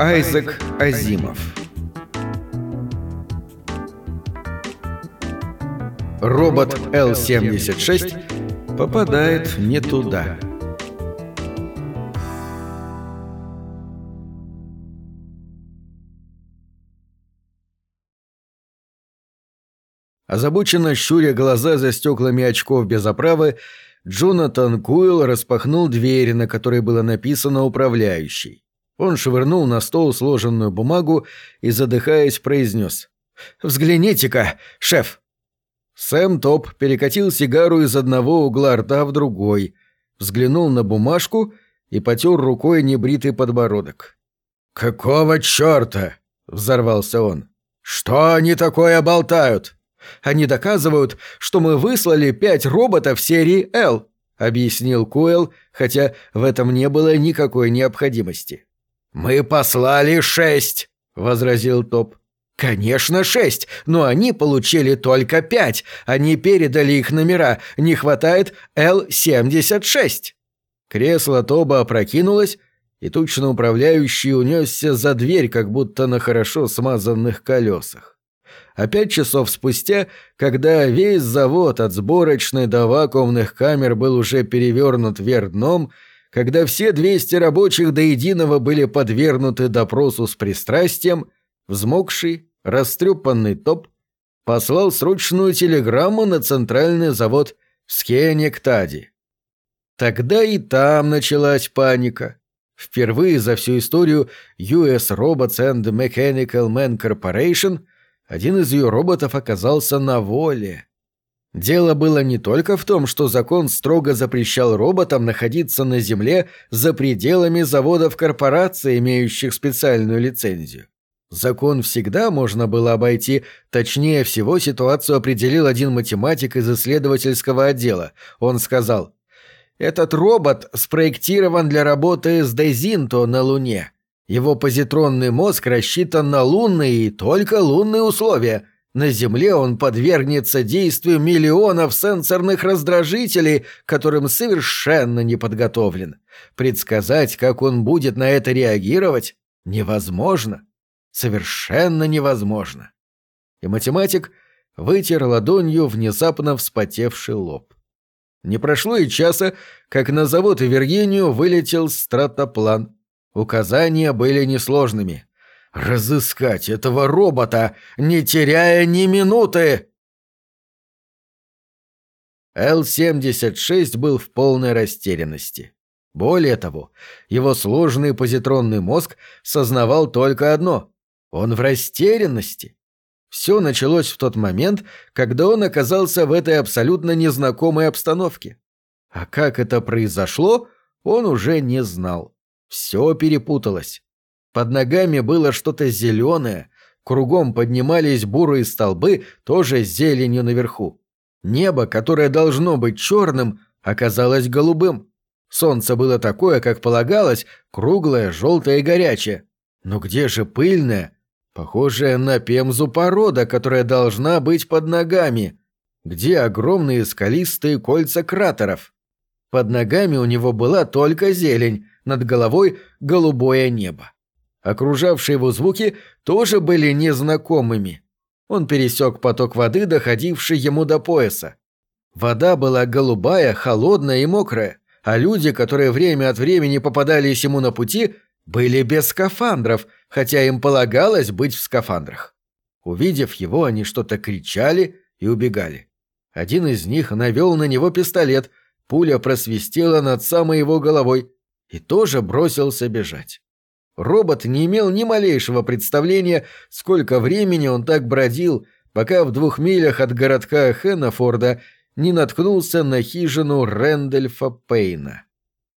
Айзек Азимов Робот Л-76 попадает не туда. Озабоченно щуря глаза за стеклами очков без оправы, Джонатан Куилл распахнул дверь, на которой было написано «Управляющий». Он швырнул на стол сложенную бумагу и, задыхаясь, произнес «Взгляните-ка, шеф!» Сэм Топ перекатил сигару из одного угла рта в другой, взглянул на бумажку и потер рукой небритый подбородок. «Какого черта?» — взорвался он. «Что они такое болтают?» Они доказывают, что мы выслали пять роботов серии L», — объяснил Куэлл, хотя в этом не было никакой необходимости. «Мы послали шесть», — возразил Топ. «Конечно, шесть, но они получили только пять. Они передали их номера. Не хватает Л-76». Кресло Тоба опрокинулось, и тучно управляющий унесся за дверь, как будто на хорошо смазанных колесах а пять часов спустя, когда весь завод от сборочной до вакуумных камер был уже перевернут вверх дном, когда все 200 рабочих до единого были подвергнуты допросу с пристрастием, взмокший, растрепанный топ послал срочную телеграмму на центральный завод Скенектади. Тогда и там началась паника. Впервые за всю историю US Robots and Mechanical Man Corporation – один из ее роботов оказался на воле. Дело было не только в том, что закон строго запрещал роботам находиться на Земле за пределами заводов корпораций, имеющих специальную лицензию. Закон всегда можно было обойти, точнее всего ситуацию определил один математик из исследовательского отдела. Он сказал, «Этот робот спроектирован для работы с Дезинто на Луне. Его позитронный мозг рассчитан на лунные и только лунные условия. На Земле он подвергнется действию миллионов сенсорных раздражителей, которым совершенно не подготовлен. Предсказать, как он будет на это реагировать, невозможно. Совершенно невозможно. И математик вытер ладонью внезапно вспотевший лоб. Не прошло и часа, как на завод Виргинию вылетел стратоплан — Указания были несложными. «Разыскать этого робота, не теряя ни минуты!» Л-76 был в полной растерянности. Более того, его сложный позитронный мозг сознавал только одно — он в растерянности. Все началось в тот момент, когда он оказался в этой абсолютно незнакомой обстановке. А как это произошло, он уже не знал. Все перепуталось. Под ногами было что-то зеленое, кругом поднимались бурые столбы, тоже с зеленью наверху. Небо, которое должно быть черным, оказалось голубым. Солнце было такое, как полагалось, круглое, желтое и горячее. Но где же пыльное, похожее на пемзу порода, которая должна быть под ногами? Где огромные скалистые кольца кратеров? Под ногами у него была только зелень, над головой голубое небо. Окружавшие его звуки тоже были незнакомыми. Он пересек поток воды, доходивший ему до пояса. Вода была голубая, холодная и мокрая, а люди, которые время от времени попадались ему на пути, были без скафандров, хотя им полагалось быть в скафандрах. Увидев его, они что-то кричали и убегали. Один из них навел на него пистолет, пуля просвистела над самой его головой, и тоже бросился бежать. Робот не имел ни малейшего представления, сколько времени он так бродил, пока в двух милях от городка Хеннафорда не наткнулся на хижину Рэндольфа Пейна.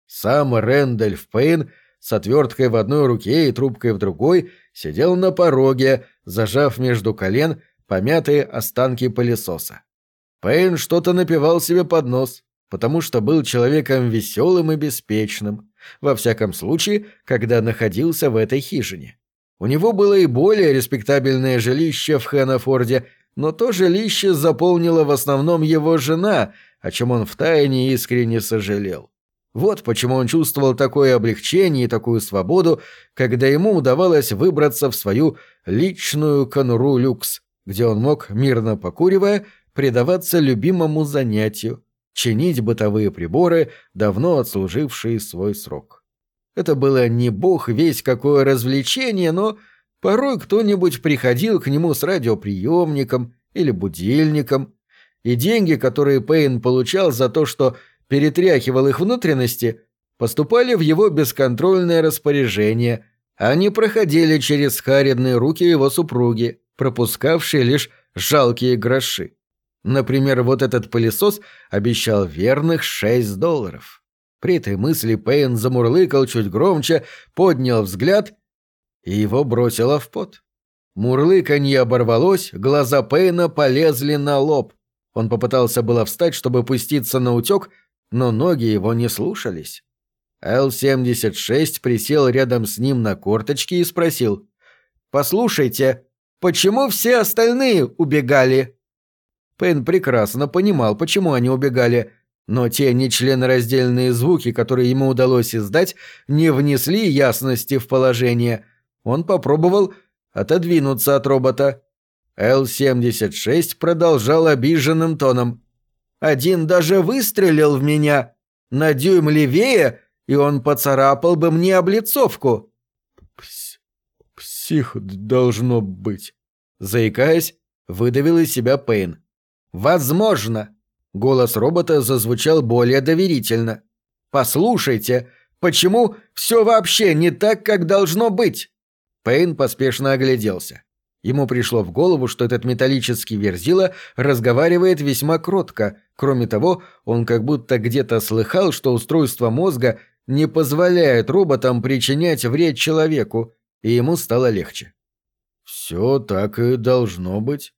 Сам Рэндольф Пейн с отверткой в одной руке и трубкой в другой сидел на пороге, зажав между колен помятые останки пылесоса. Пейн что-то напивал себе под нос, потому что был человеком веселым и беспечным во всяком случае, когда находился в этой хижине. У него было и более респектабельное жилище в Хэнафорде, но то жилище заполнила в основном его жена, о чем он втайне искренне сожалел. Вот почему он чувствовал такое облегчение и такую свободу, когда ему удавалось выбраться в свою личную конуру люкс, где он мог, мирно покуривая, предаваться любимому занятию — чинить бытовые приборы, давно отслужившие свой срок. Это было не бог весь какое развлечение, но порой кто-нибудь приходил к нему с радиоприемником или будильником, и деньги, которые Пейн получал за то, что перетряхивал их внутренности, поступали в его бесконтрольное распоряжение, а не проходили через харидные руки его супруги, пропускавшие лишь жалкие гроши. Например, вот этот пылесос обещал верных 6 долларов. При этой мысли Пейн замурлыкал чуть громче, поднял взгляд и его бросило в пот. Мурлыканье оборвалось, глаза Пейна полезли на лоб. Он попытался было встать, чтобы пуститься на утек, но ноги его не слушались. Л-76 присел рядом с ним на корточки и спросил. «Послушайте, почему все остальные убегали?» Пейн прекрасно понимал, почему они убегали, но те нечленораздельные звуки, которые ему удалось издать, не внесли ясности в положение. Он попробовал отодвинуться от робота. Л-76 продолжал обиженным тоном. Один даже выстрелил в меня. На дюйм левее, и он поцарапал бы мне облицовку. Пс псих должно быть. Заикаясь, выдавил из себя Пейн. «Возможно». Голос робота зазвучал более доверительно. «Послушайте, почему все вообще не так, как должно быть?» Пейн поспешно огляделся. Ему пришло в голову, что этот металлический верзила разговаривает весьма кротко. Кроме того, он как будто где-то слыхал, что устройство мозга не позволяет роботам причинять вред человеку, и ему стало легче. «Все так и должно быть».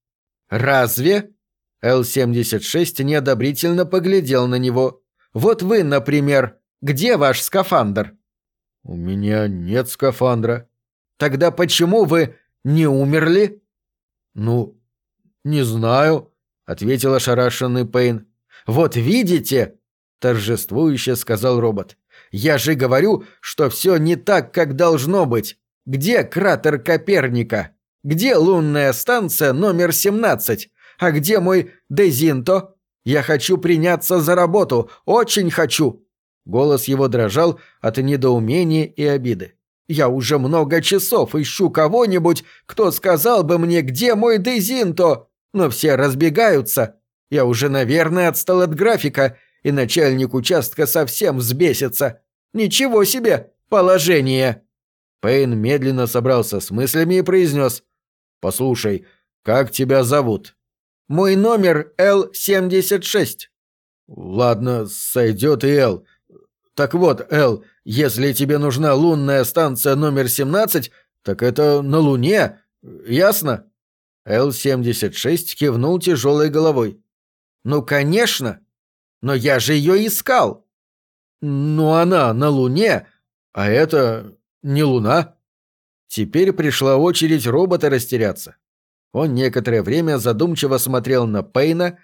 «Разве?» Л-76 неодобрительно поглядел на него. «Вот вы, например, где ваш скафандр?» «У меня нет скафандра». «Тогда почему вы не умерли?» «Ну, не знаю», — ответил ошарашенный Пейн. «Вот видите?» — торжествующе сказал робот. «Я же говорю, что все не так, как должно быть. Где кратер Коперника? Где лунная станция номер 17? А где мой Дезинто? Я хочу приняться за работу, очень хочу!» Голос его дрожал от недоумения и обиды. Я уже много часов ищу кого-нибудь, кто сказал бы мне, где мой Дезинто, но все разбегаются. Я уже, наверное, отстал от графика, и начальник участка совсем взбесится. Ничего себе положение!» Пейн медленно собрался с мыслями и произнес. «Послушай, как тебя зовут?» «Мой номер Л-76». «Ладно, сойдет и Л. Так вот, Эл, если тебе нужна лунная станция номер 17, так это на Луне, ясно?» Л-76 кивнул тяжелой головой. «Ну, конечно! Но я же ее искал!» «Ну, она на Луне, а это не Луна». Теперь пришла очередь робота растеряться. Он некоторое время задумчиво смотрел на Пейна,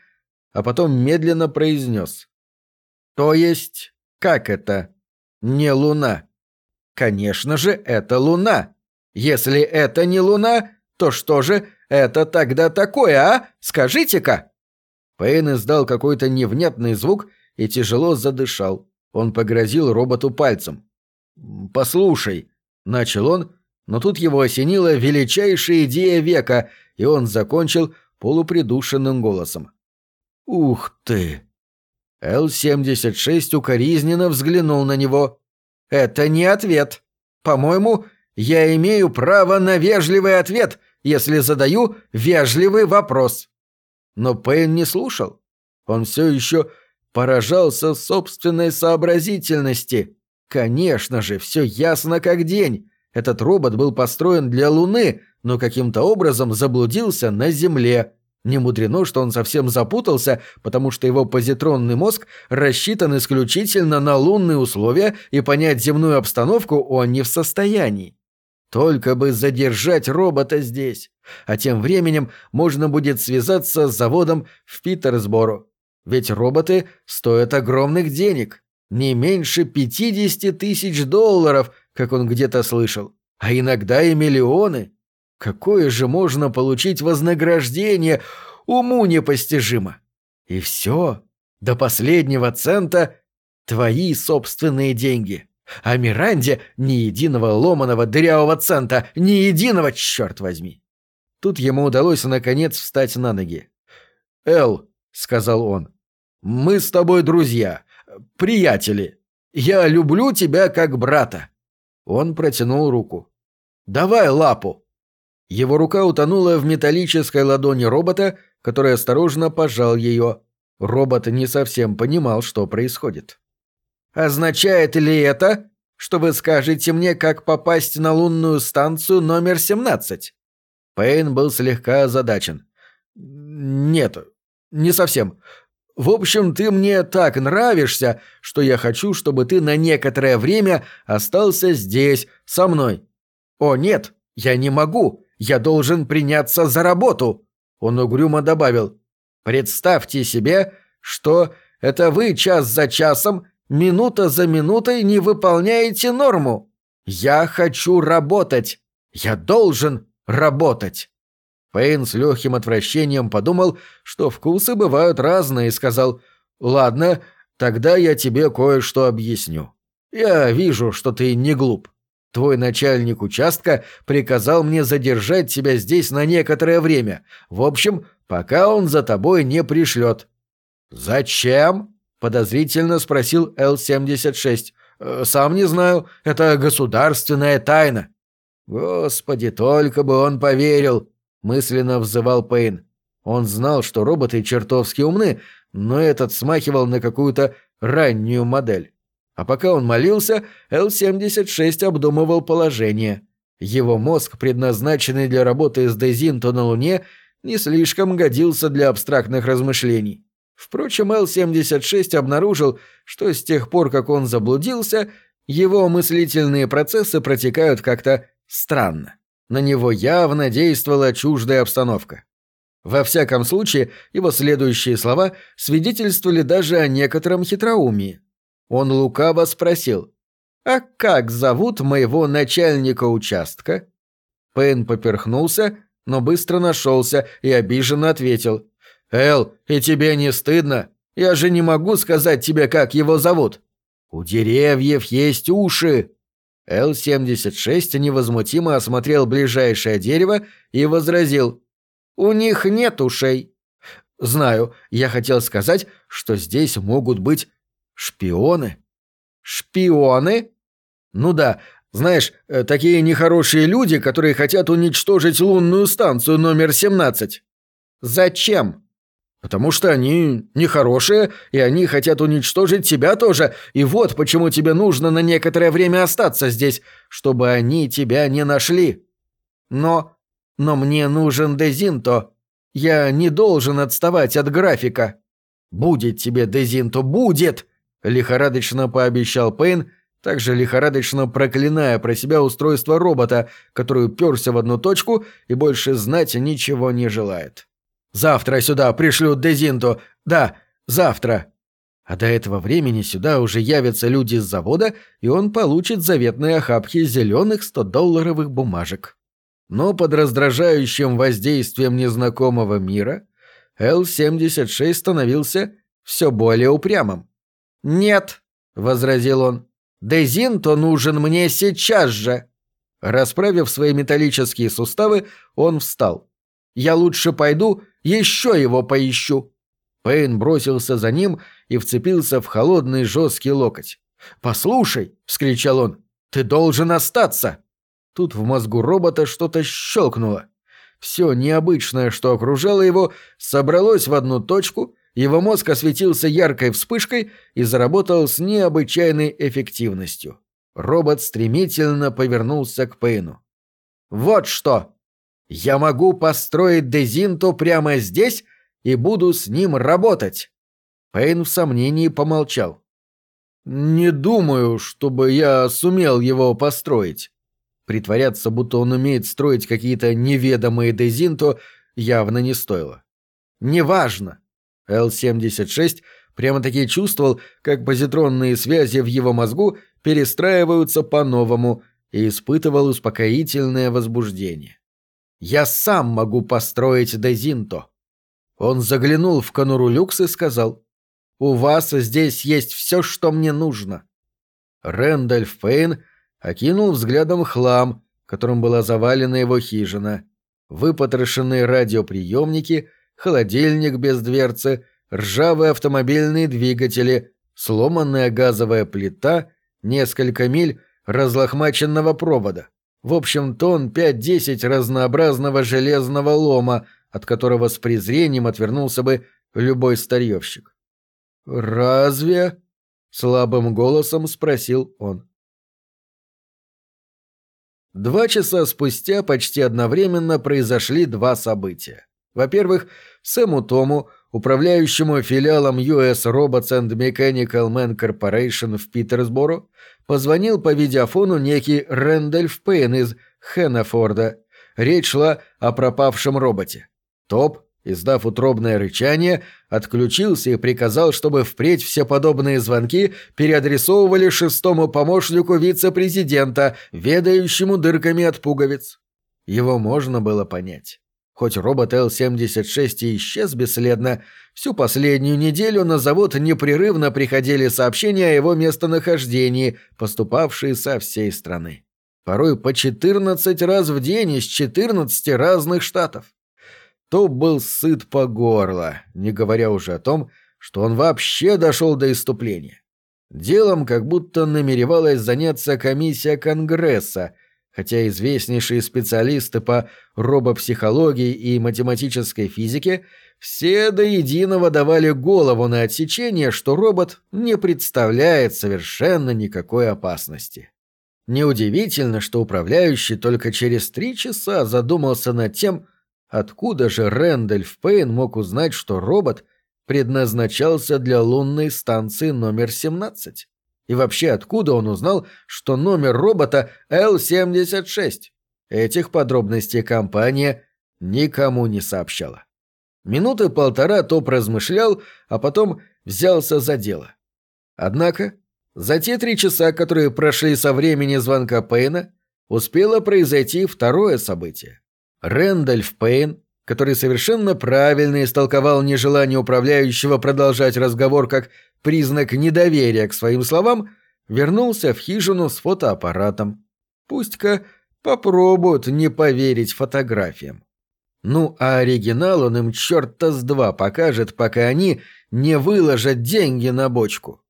а потом медленно произнес. «То есть как это? Не луна. Конечно же, это луна. Если это не луна, то что же это тогда такое, а? Скажите-ка!» Пейн издал какой-то невнятный звук и тяжело задышал. Он погрозил роботу пальцем. «Послушай», — начал он, но тут его осенила величайшая идея века, и он закончил полупридушенным голосом. «Ух ты! Л-76 укоризненно взглянул на него. «Это не ответ. По-моему, я имею право на вежливый ответ, если задаю вежливый вопрос». Но Пейн не слушал. Он все еще поражался собственной сообразительности. Конечно же, все ясно как день. Этот робот был построен для Луны, но каким-то образом заблудился на Земле. Не мудрено, что он совсем запутался, потому что его позитронный мозг рассчитан исключительно на лунные условия, и понять земную обстановку он не в состоянии. Только бы задержать робота здесь. А тем временем можно будет связаться с заводом в Питерсборо. Ведь роботы стоят огромных денег. Не меньше 50 тысяч долларов, как он где-то слышал. А иногда и миллионы. Какое же можно получить вознаграждение? Уму непостижимо. И все, до последнего цента, твои собственные деньги. А Миранде ни единого ломаного дырявого цента, ни единого, черт возьми. Тут ему удалось наконец встать на ноги. «Эл», — сказал он, — «мы с тобой друзья, приятели. Я люблю тебя как брата». Он протянул руку. «Давай лапу». Его рука утонула в металлической ладони робота, который осторожно пожал ее. Робот не совсем понимал, что происходит. «Означает ли это, что вы скажете мне, как попасть на лунную станцию номер 17?» Пейн был слегка озадачен. «Нет, не совсем. В общем, ты мне так нравишься, что я хочу, чтобы ты на некоторое время остался здесь, со мной. О, нет, я не могу. Я должен приняться за работу. Он угрюмо добавил. Представьте себе, что это вы час за часом, минута за минутой не выполняете норму. Я хочу работать. Я должен работать. Пейн с легким отвращением подумал, что вкусы бывают разные, и сказал «Ладно, тогда я тебе кое-что объясню. Я вижу, что ты не глуп. Твой начальник участка приказал мне задержать тебя здесь на некоторое время. В общем, пока он за тобой не пришлет». «Зачем?» — подозрительно спросил Л-76. «Э, «Сам не знаю. Это государственная тайна». «Господи, только бы он поверил!» — мысленно взывал Пейн. Он знал, что роботы чертовски умны, но этот смахивал на какую-то раннюю модель. А пока он молился, Л-76 обдумывал положение. Его мозг, предназначенный для работы с Дезинто на Луне, не слишком годился для абстрактных размышлений. Впрочем, Л-76 обнаружил, что с тех пор, как он заблудился, его мыслительные процессы протекают как-то странно. На него явно действовала чуждая обстановка. Во всяком случае, его следующие слова свидетельствовали даже о некотором хитроумии. Он лукаво спросил, «А как зовут моего начальника участка?» Пейн поперхнулся, но быстро нашелся и обиженно ответил, «Эл, и тебе не стыдно? Я же не могу сказать тебе, как его зовут». «У деревьев есть уши», Л-76 невозмутимо осмотрел ближайшее дерево и возразил. «У них нет ушей». «Знаю, я хотел сказать, что здесь могут быть шпионы». «Шпионы?» «Ну да, знаешь, э, такие нехорошие люди, которые хотят уничтожить лунную станцию номер 17». «Зачем?» Потому что они нехорошие, и они хотят уничтожить тебя тоже. И вот почему тебе нужно на некоторое время остаться здесь, чтобы они тебя не нашли. Но... но мне нужен Дезинто. Я не должен отставать от графика. Будет тебе Дезинто, будет! Лихорадочно пообещал Пейн, также лихорадочно проклиная про себя устройство робота, который уперся в одну точку и больше знать ничего не желает. Завтра сюда пришлют Дезинту. Да, завтра. А до этого времени сюда уже явятся люди с завода, и он получит заветные охапки зеленых 100-долларовых бумажек. Но под раздражающим воздействием незнакомого мира Л-76 становился все более упрямым. «Нет», — возразил он, — «Дезинто нужен мне сейчас же». Расправив свои металлические суставы, он встал. «Я лучше пойду еще его поищу!» Пейн бросился за ним и вцепился в холодный жесткий локоть. «Послушай!» — вскричал он. «Ты должен остаться!» Тут в мозгу робота что-то щелкнуло. Все необычное, что окружало его, собралось в одну точку, его мозг осветился яркой вспышкой и заработал с необычайной эффективностью. Робот стремительно повернулся к Пейну. «Вот что!» Я могу построить Дезинто прямо здесь и буду с ним работать. Пейн в сомнении помолчал. Не думаю, чтобы я сумел его построить. Притворяться, будто он умеет строить какие-то неведомые Дезинто, явно не стоило. Неважно. Л-76 Прямо-таки чувствовал, как позитронные связи в его мозгу перестраиваются по-новому и испытывал успокоительное возбуждение. «Я сам могу построить Дезинто». Он заглянул в конуру люкс и сказал, «У вас здесь есть все, что мне нужно». Рэндальф Пейн окинул взглядом хлам, которым была завалена его хижина. Выпотрошенные радиоприемники, холодильник без дверцы, ржавые автомобильные двигатели, сломанная газовая плита, несколько миль разлохмаченного провода. В общем, тон 5-10 разнообразного железного лома, от которого с презрением отвернулся бы любой старьевщик. «Разве?» — слабым голосом спросил он. Два часа спустя почти одновременно произошли два события. Во-первых, Сэму Тому, управляющему филиалом US Robots and Mechanical Man Corporation в Питерсборо, позвонил по видеофону некий Рэндольф Пейн из Хеннефорда. Речь шла о пропавшем роботе. Топ, издав утробное рычание, отключился и приказал, чтобы впредь все подобные звонки переадресовывали шестому помощнику вице-президента, ведающему дырками от пуговиц. Его можно было понять. Хоть робот Л-76 и исчез бесследно, всю последнюю неделю на завод непрерывно приходили сообщения о его местонахождении, поступавшие со всей страны. Порой по 14 раз в день из 14 разных штатов. То был сыт по горло, не говоря уже о том, что он вообще дошел до иступления. Делом как будто намеревалась заняться комиссия Конгресса – хотя известнейшие специалисты по робопсихологии и математической физике все до единого давали голову на отсечение, что робот не представляет совершенно никакой опасности. Неудивительно, что управляющий только через три часа задумался над тем, откуда же Рэндольф Пейн мог узнать, что робот предназначался для лунной станции номер 17. И вообще, откуда он узнал, что номер робота L-76? Этих подробностей компания никому не сообщала. Минуты полтора Топ размышлял, а потом взялся за дело. Однако, за те три часа, которые прошли со времени звонка Пейна, успело произойти второе событие. Рэндальф Пейн, который совершенно правильно истолковал нежелание управляющего продолжать разговор как признак недоверия к своим словам, вернулся в хижину с фотоаппаратом. Пусть-ка попробуют не поверить фотографиям. Ну, а оригинал он им черта с два покажет, пока они не выложат деньги на бочку.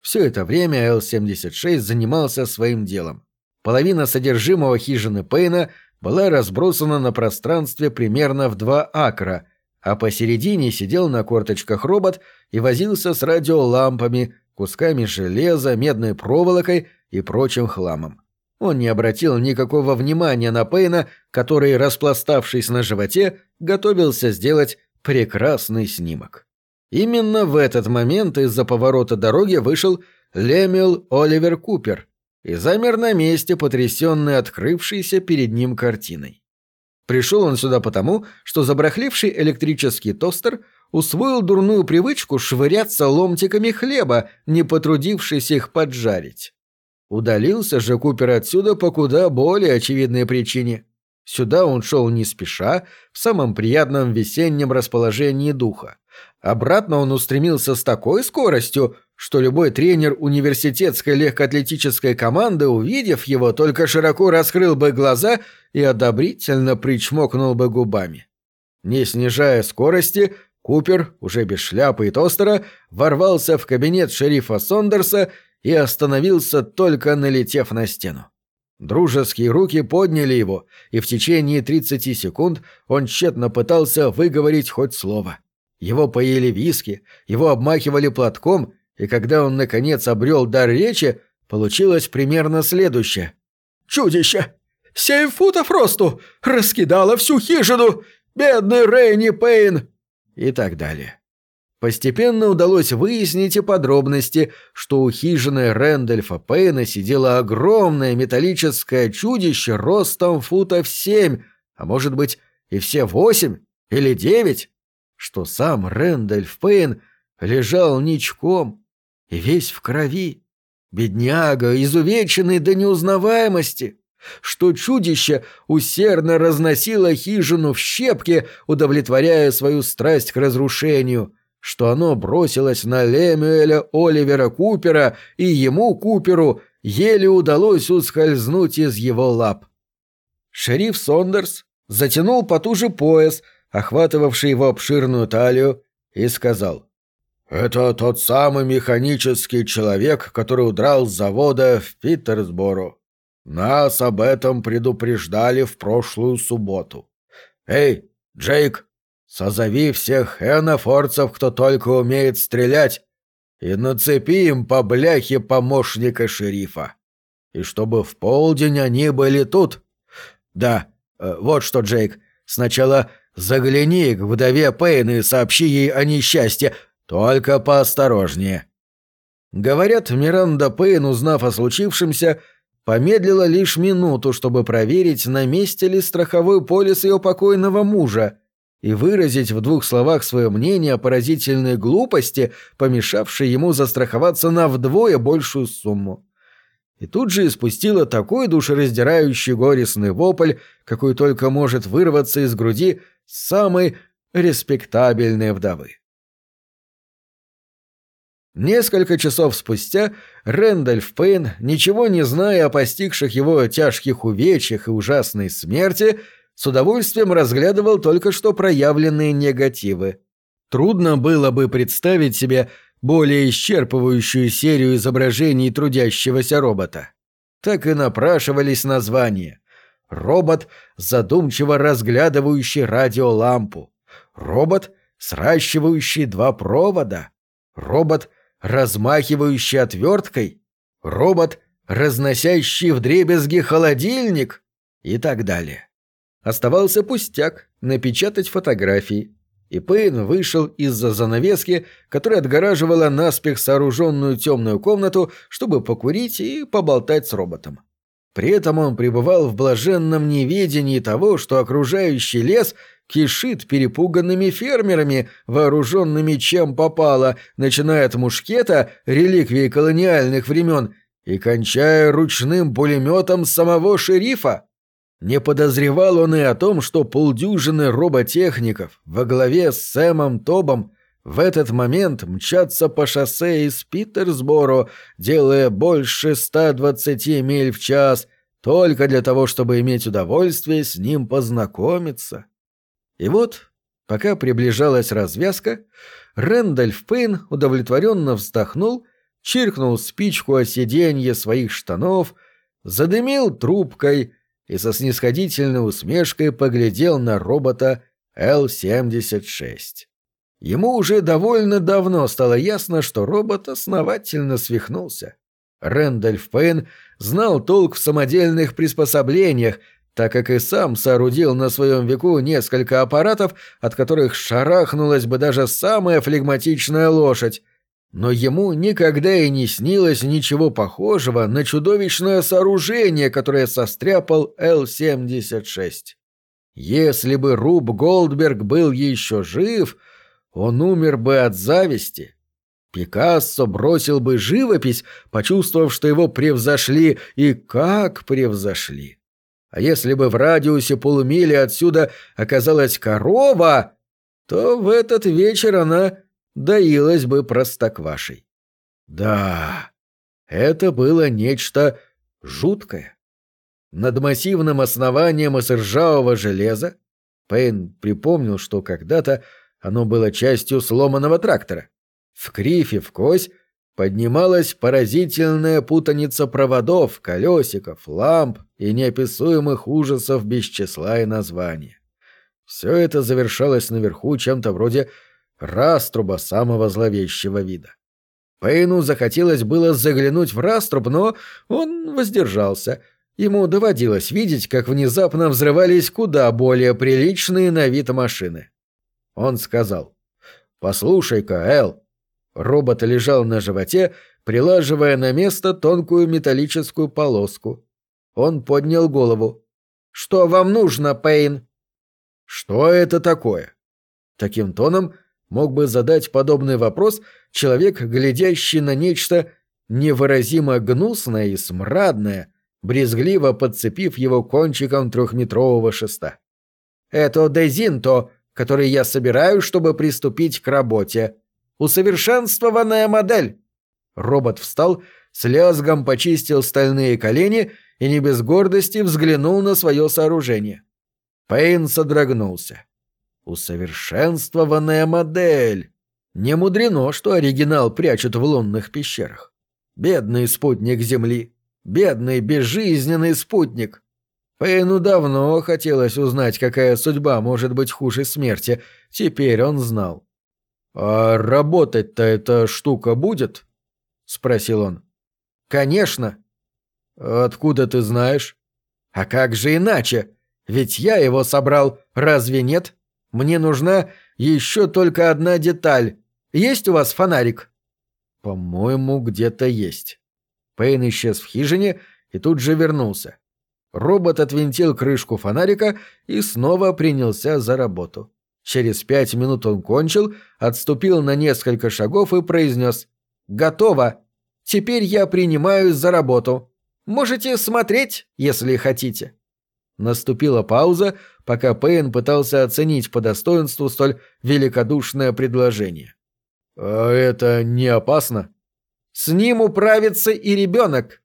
Все это время Л-76 занимался своим делом. Половина содержимого хижины Пейна была разбросана на пространстве примерно в два акра, а посередине сидел на корточках робот и возился с радиолампами, кусками железа, медной проволокой и прочим хламом. Он не обратил никакого внимания на Пейна, который, распластавшись на животе, готовился сделать прекрасный снимок. Именно в этот момент из-за поворота дороги вышел Лемил Оливер Купер и замер на месте, потрясенный открывшейся перед ним картиной. Пришел он сюда потому, что забрахливший электрический тостер усвоил дурную привычку швыряться ломтиками хлеба, не потрудившись их поджарить. Удалился же Купер отсюда по куда более очевидной причине. Сюда он шел не спеша, в самом приятном весеннем расположении духа. Обратно он устремился с такой скоростью, что любой тренер университетской легкоатлетической команды, увидев его, только широко раскрыл бы глаза и одобрительно причмокнул бы губами. Не снижая скорости, Купер, уже без шляпы и тостера, ворвался в кабинет шерифа Сондерса и остановился, только налетев на стену. Дружеские руки подняли его, и в течение 30 секунд он тщетно пытался выговорить хоть слово. Его поели виски, его обмахивали платком, и когда он, наконец, обрел дар речи, получилось примерно следующее. «Чудище! Семь футов росту! Раскидало всю хижину! Бедный Рейни Пейн!» И так далее. Постепенно удалось выяснить и подробности, что у хижины Рэндольфа Пейна сидело огромное металлическое чудище ростом футов семь, а может быть и все восемь или девять, что сам Рэндольф Пейн лежал ничком весь в крови. Бедняга, изувеченный до неузнаваемости, что чудище усердно разносило хижину в щепки, удовлетворяя свою страсть к разрушению, что оно бросилось на Лемюэля Оливера Купера, и ему, Куперу, еле удалось ускользнуть из его лап. Шериф Сондерс затянул потуже пояс, охватывавший его обширную талию, и сказал. «Это тот самый механический человек, который удрал с завода в Питерсборо. Нас об этом предупреждали в прошлую субботу. Эй, Джейк, созови всех энофорцев, кто только умеет стрелять, и нацепи им по бляхе помощника шерифа. И чтобы в полдень они были тут. Да, э, вот что, Джейк, сначала загляни к вдове Пейн и сообщи ей о несчастье, только поосторожнее. Говорят, Миранда Пейн, узнав о случившемся, помедлила лишь минуту, чтобы проверить, на месте ли страховой полис ее покойного мужа, и выразить в двух словах свое мнение о поразительной глупости, помешавшей ему застраховаться на вдвое большую сумму. И тут же испустила такой душераздирающий горестный вопль, какой только может вырваться из груди самой респектабельной вдовы. Несколько часов спустя Рэндальф Пейн, ничего не зная о постигших его тяжких увечьях и ужасной смерти, с удовольствием разглядывал только что проявленные негативы. Трудно было бы представить себе более исчерпывающую серию изображений трудящегося робота. Так и напрашивались названия. Робот, задумчиво разглядывающий радиолампу. Робот, сращивающий два провода. Робот — размахивающий отверткой, робот, разносящий вдребезги холодильник и так далее. Оставался пустяк напечатать фотографии, и Пейн вышел из-за занавески, которая отгораживала наспех сооруженную темную комнату, чтобы покурить и поболтать с роботом. При этом он пребывал в блаженном неведении того, что окружающий лес кишит перепуганными фермерами, вооруженными чем попало, начиная от мушкета, реликвии колониальных времен, и кончая ручным пулеметом самого шерифа. Не подозревал он и о том, что полдюжины роботехников во главе с Сэмом Тобом в этот момент мчатся по шоссе из Питерсборо, делая больше 120 миль в час, только для того, чтобы иметь удовольствие с ним познакомиться. И вот, пока приближалась развязка, Рэндальф Пейн удовлетворенно вздохнул, чиркнул спичку о сиденье своих штанов, задымил трубкой и со снисходительной усмешкой поглядел на робота Л-76. Ему уже довольно давно стало ясно, что робот основательно свихнулся. Рэндальф Пейн знал толк в самодельных приспособлениях, так как и сам соорудил на своем веку несколько аппаратов, от которых шарахнулась бы даже самая флегматичная лошадь, но ему никогда и не снилось ничего похожего на чудовищное сооружение, которое состряпал Л-76. Если бы Руб Голдберг был еще жив, он умер бы от зависти. Пикассо бросил бы живопись, почувствовав, что его превзошли, и как превзошли. А если бы в радиусе полумили отсюда оказалась корова, то в этот вечер она доилась бы простоквашей. Да, это было нечто жуткое. Над массивным основанием из ржавого железа Пейн припомнил, что когда-то оно было частью сломанного трактора. В крифе в кось поднималась поразительная путаница проводов, колесиков, ламп и неописуемых ужасов без числа и названия. Все это завершалось наверху чем-то вроде раструба самого зловещего вида. Пейну захотелось было заглянуть в раструб, но он воздержался. Ему доводилось видеть, как внезапно взрывались куда более приличные на вид машины. Он сказал, «Послушай-ка, Эл, Робот лежал на животе, прилаживая на место тонкую металлическую полоску. Он поднял голову. «Что вам нужно, Пейн?» «Что это такое?» Таким тоном мог бы задать подобный вопрос человек, глядящий на нечто невыразимо гнусное и смрадное, брезгливо подцепив его кончиком трехметрового шеста. «Это дезинто, который я собираю, чтобы приступить к работе. Усовершенствованная модель!» Робот встал, с лязгом почистил стальные колени и не без гордости взглянул на свое сооружение. Пейн содрогнулся. Усовершенствованная модель. Не мудрено, что оригинал прячут в лунных пещерах. Бедный спутник Земли. Бедный безжизненный спутник. Пейну давно хотелось узнать, какая судьба может быть хуже смерти. Теперь он знал. «А работать-то эта штука будет?» — спросил он. «Конечно». «Откуда ты знаешь?» «А как же иначе? Ведь я его собрал, разве нет?» Мне нужна еще только одна деталь. Есть у вас фонарик?» «По-моему, где-то есть». Пейн исчез в хижине и тут же вернулся. Робот отвинтил крышку фонарика и снова принялся за работу. Через пять минут он кончил, отступил на несколько шагов и произнес «Готово! Теперь я принимаюсь за работу. Можете смотреть, если хотите». Наступила пауза, пока Пейн пытался оценить по достоинству столь великодушное предложение. «А это не опасно?» «С ним управится и ребенок».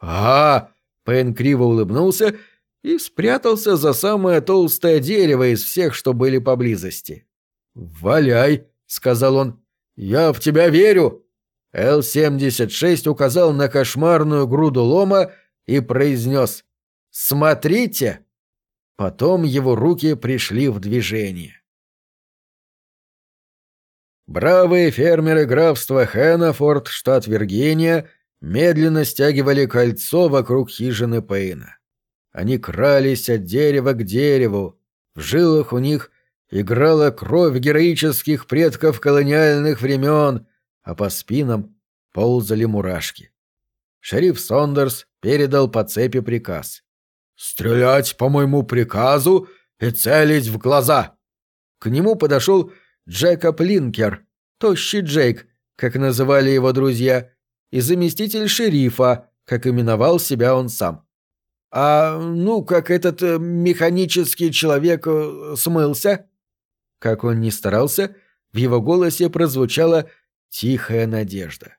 «А, Пейн криво улыбнулся и спрятался за самое толстое дерево из всех, что были поблизости. «Валяй», — сказал он, — «я в тебя верю». Л-76 указал на кошмарную груду лома и произнес «Смотрите!» Потом его руки пришли в движение. Бравые фермеры графства Хэнафорд, штат Виргиния, медленно стягивали кольцо вокруг хижины Пейна. Они крались от дерева к дереву, в жилах у них играла кровь героических предков колониальных времен, а по спинам ползали мурашки. Шериф Сондерс передал по цепи приказ. «Стрелять по моему приказу и целить в глаза!» К нему подошел Джекоб Линкер, тощий Джейк, как называли его друзья, и заместитель шерифа, как именовал себя он сам. «А ну, как этот э, механический человек э, смылся?» Как он ни старался, в его голосе прозвучала тихая надежда.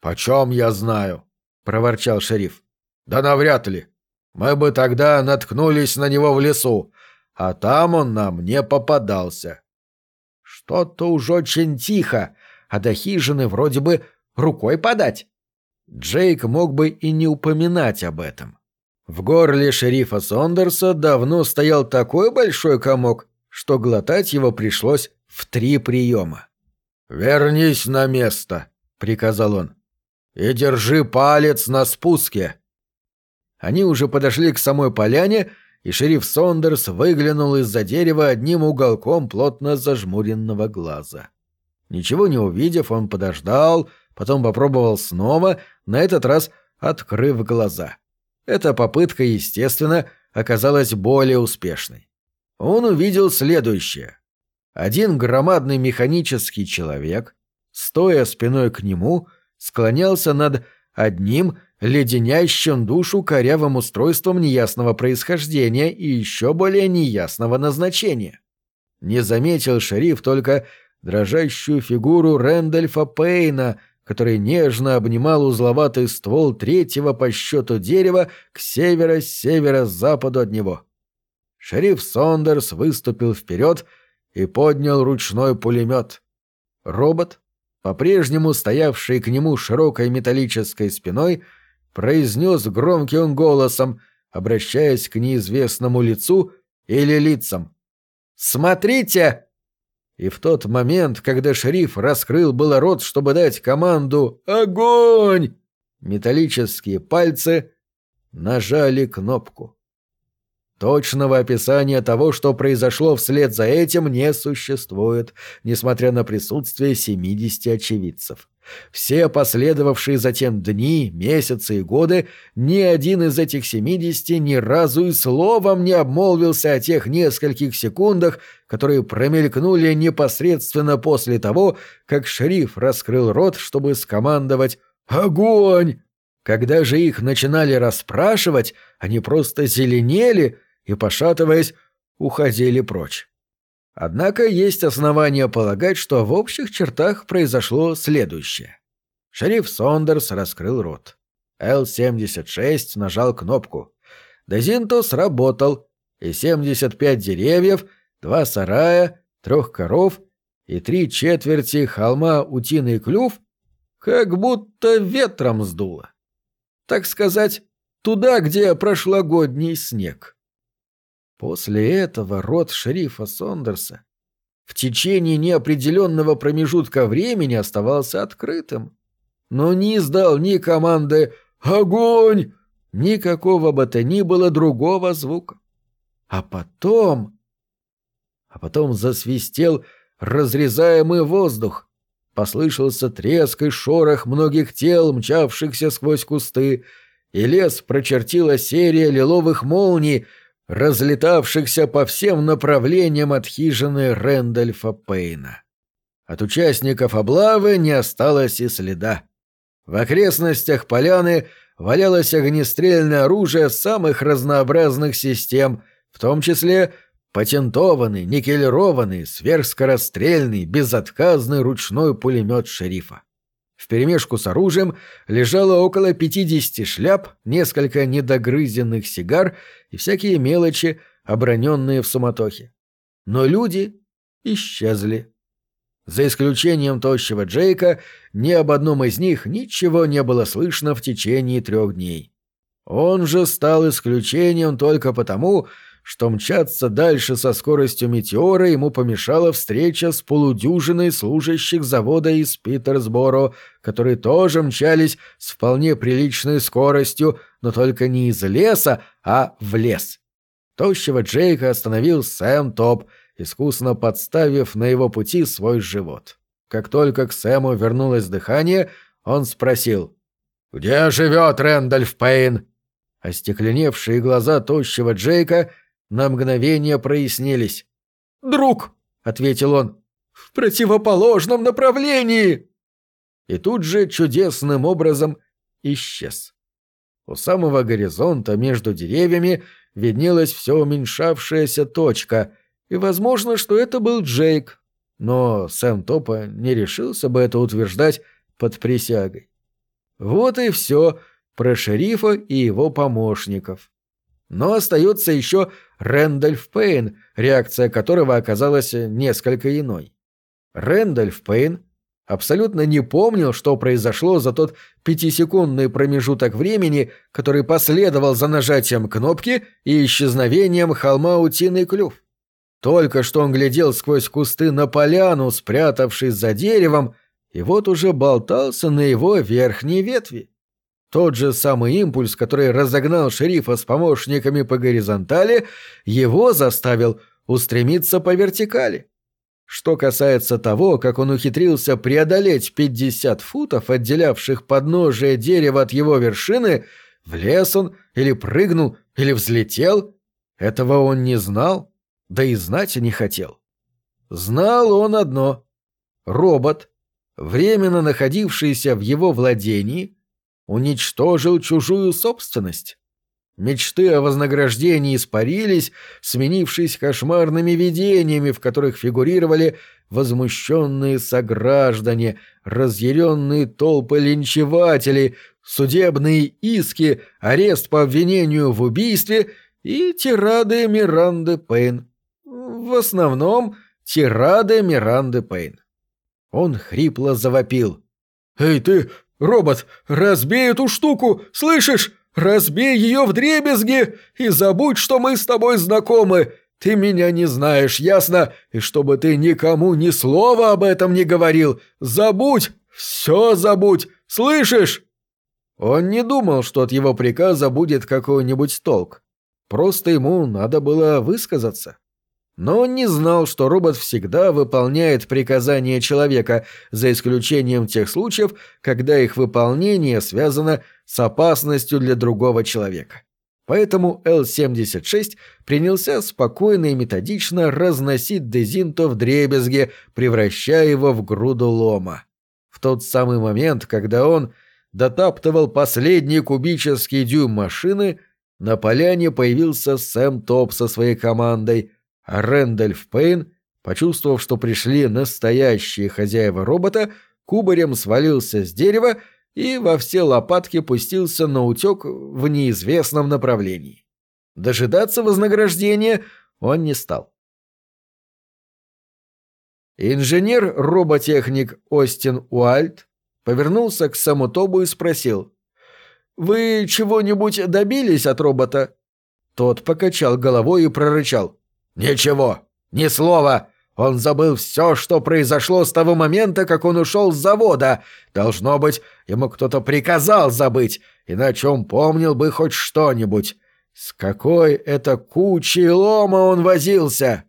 «Почем я знаю?» — проворчал шериф. «Да навряд ли. Мы бы тогда наткнулись на него в лесу, а там он нам не попадался. Что-то уж очень тихо, а до хижины вроде бы рукой подать. Джейк мог бы и не упоминать об этом. В горле шерифа Сондерса давно стоял такой большой комок, что глотать его пришлось в три приема. «Вернись на место», — приказал он, — «и держи палец на спуске». Они уже подошли к самой поляне, и шериф Сондерс выглянул из-за дерева одним уголком плотно зажмуренного глаза. Ничего не увидев, он подождал, потом попробовал снова, на этот раз открыв глаза. Эта попытка, естественно, оказалась более успешной. Он увидел следующее. Один громадный механический человек, стоя спиной к нему, склонялся над одним леденящим душу корявым устройством неясного происхождения и еще более неясного назначения. Не заметил шериф только дрожащую фигуру Рэндольфа Пейна, который нежно обнимал узловатый ствол третьего по счету дерева к северо-северо-западу от него. Шериф Сондерс выступил вперед и поднял ручной пулемет. Робот, по-прежнему стоявший к нему широкой металлической спиной, произнес громким голосом, обращаясь к неизвестному лицу или лицам. «Смотрите!» И в тот момент, когда шериф раскрыл было рот, чтобы дать команду «Огонь!», металлические пальцы нажали кнопку. Точного описания того, что произошло вслед за этим, не существует, несмотря на присутствие 70 очевидцев. Все последовавшие затем дни, месяцы и годы, ни один из этих 70 ни разу и словом не обмолвился о тех нескольких секундах, которые промелькнули непосредственно после того, как шериф раскрыл рот, чтобы скомандовать «Огонь!». Когда же их начинали расспрашивать, они просто зеленели и, пошатываясь, уходили прочь. Однако есть основания полагать, что в общих чертах произошло следующее. Шериф Сондерс раскрыл рот. Л-76 нажал кнопку. Дезинто сработал, и 75 деревьев, два сарая, трех коров и три четверти холма Утиный клюв как будто ветром сдуло. Так сказать, туда, где прошлогодний снег. После этого рот шерифа Сондерса в течение неопределенного промежутка времени оставался открытым, но не издал ни команды «Огонь!», никакого бы то ни было другого звука. А потом... А потом засвистел разрезаемый воздух. Послышался треск и шорох многих тел, мчавшихся сквозь кусты, и лес прочертила серия лиловых молний — разлетавшихся по всем направлениям от хижины Рэндольфа Пейна. От участников облавы не осталось и следа. В окрестностях поляны валялось огнестрельное оружие самых разнообразных систем, в том числе патентованный, никелированный, сверхскорострельный, безотказный ручной пулемет шерифа. Вперемешку с оружием лежало около 50 шляп, несколько недогрызенных сигар и всякие мелочи, оброненные в суматохе. Но люди исчезли. За исключением тощего Джейка, ни об одном из них ничего не было слышно в течение трех дней. Он же стал исключением только потому, что мчаться дальше со скоростью метеора ему помешала встреча с полудюжиной служащих завода из Питерсборо, которые тоже мчались с вполне приличной скоростью, но только не из леса, а в лес. Тощего Джейка остановил Сэм Топ, искусно подставив на его пути свой живот. Как только к Сэму вернулось дыхание, он спросил «Где живет Рэндальф Пейн?» Остекленевшие глаза тощего Джейка — на мгновение прояснились. «Друг!» — ответил он. «В противоположном направлении!» И тут же чудесным образом исчез. У самого горизонта между деревьями виднелась все уменьшавшаяся точка, и возможно, что это был Джейк, но Сэм Топа не решился бы это утверждать под присягой. Вот и все про шерифа и его помощников. Но остается еще Рэндольф Пейн, реакция которого оказалась несколько иной. Рэндольф Пейн абсолютно не помнил, что произошло за тот пятисекундный промежуток времени, который последовал за нажатием кнопки и исчезновением холма Утиный клюв. Только что он глядел сквозь кусты на поляну, спрятавшись за деревом, и вот уже болтался на его верхней ветви. Тот же самый импульс, который разогнал шерифа с помощниками по горизонтали, его заставил устремиться по вертикали. Что касается того, как он ухитрился преодолеть 50 футов, отделявших подножие дерева от его вершины, влез он или прыгнул, или взлетел, этого он не знал, да и знать не хотел. Знал он одно — робот, временно находившийся в его владении, уничтожил чужую собственность. Мечты о вознаграждении испарились, сменившись кошмарными видениями, в которых фигурировали возмущенные сограждане, разъяренные толпы линчевателей, судебные иски, арест по обвинению в убийстве и тирады Миранды Пейн. В основном тирады Миранды Пейн. Он хрипло завопил. «Эй ты, «Робот, разбей эту штуку, слышишь? Разбей ее в дребезги и забудь, что мы с тобой знакомы. Ты меня не знаешь, ясно? И чтобы ты никому ни слова об этом не говорил. Забудь, все забудь, слышишь?» Он не думал, что от его приказа будет какой-нибудь толк. Просто ему надо было высказаться. Но он не знал, что робот всегда выполняет приказания человека, за исключением тех случаев, когда их выполнение связано с опасностью для другого человека. Поэтому Л-76 принялся спокойно и методично разносить Дезинто в дребезге, превращая его в груду лома. В тот самый момент, когда он дотаптывал последний кубический дюйм машины, на поляне появился Сэм Топ со своей командой, а Рэндальф Пейн, почувствовав, что пришли настоящие хозяева робота, кубарем свалился с дерева и во все лопатки пустился на утек в неизвестном направлении. Дожидаться вознаграждения он не стал. Инженер-роботехник Остин Уальт повернулся к Самутобу и спросил. «Вы чего-нибудь добились от робота?» Тот покачал головой и прорычал. «Ничего, ни слова. Он забыл все, что произошло с того момента, как он ушел с завода. Должно быть, ему кто-то приказал забыть, иначе он помнил бы хоть что-нибудь. С какой это кучей лома он возился?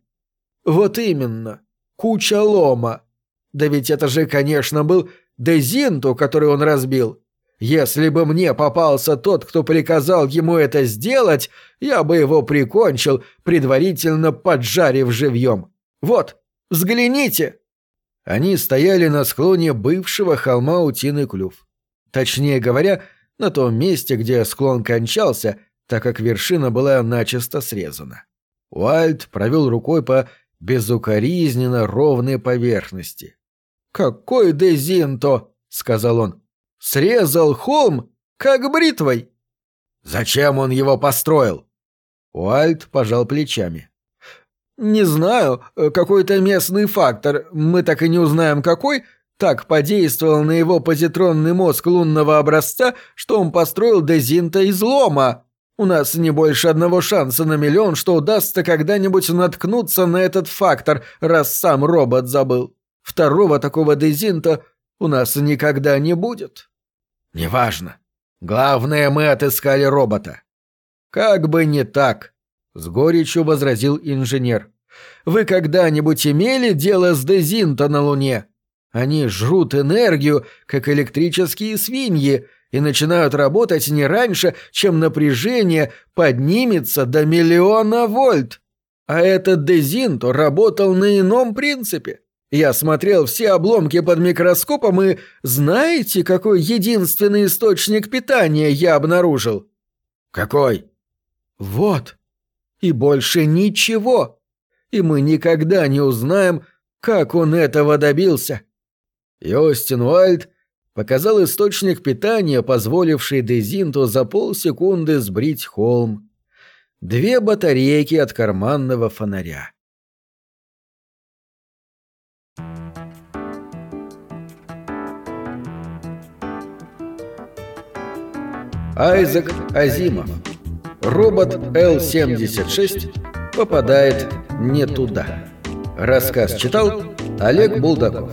Вот именно, куча лома. Да ведь это же, конечно, был Дезинту, который он разбил. Если бы мне попался тот, кто приказал ему это сделать, я бы его прикончил, предварительно поджарив живьем. Вот, взгляните!» Они стояли на склоне бывшего холма Утиный Клюв. Точнее говоря, на том месте, где склон кончался, так как вершина была начисто срезана. Уальт провел рукой по безукоризненно ровной поверхности. «Какой дезинто!» — сказал он. «Срезал холм, как бритвой!» «Зачем он его построил?» Уальт пожал плечами. «Не знаю, какой-то местный фактор, мы так и не узнаем какой, так подействовал на его позитронный мозг лунного образца, что он построил дезинта из лома. У нас не больше одного шанса на миллион, что удастся когда-нибудь наткнуться на этот фактор, раз сам робот забыл. Второго такого дезинта у нас никогда не будет». «Неважно. Главное, мы отыскали робота». «Как бы не так», с горечью возразил инженер. «Вы когда-нибудь имели дело с Дезинто на Луне? Они жрут энергию, как электрические свиньи, и начинают работать не раньше, чем напряжение поднимется до миллиона вольт. А этот Дезинто работал на ином принципе. Я смотрел все обломки под микроскопом и знаете, какой единственный источник питания я обнаружил? Какой? Вот и больше ничего. И мы никогда не узнаем, как он этого добился. И Остин Уайльд показал источник питания, позволивший Дезинту за полсекунды сбрить холм. Две батарейки от карманного фонаря. Айзек Азимов Робот Л-76 попадает не туда. Рассказ читал Олег Булдаков.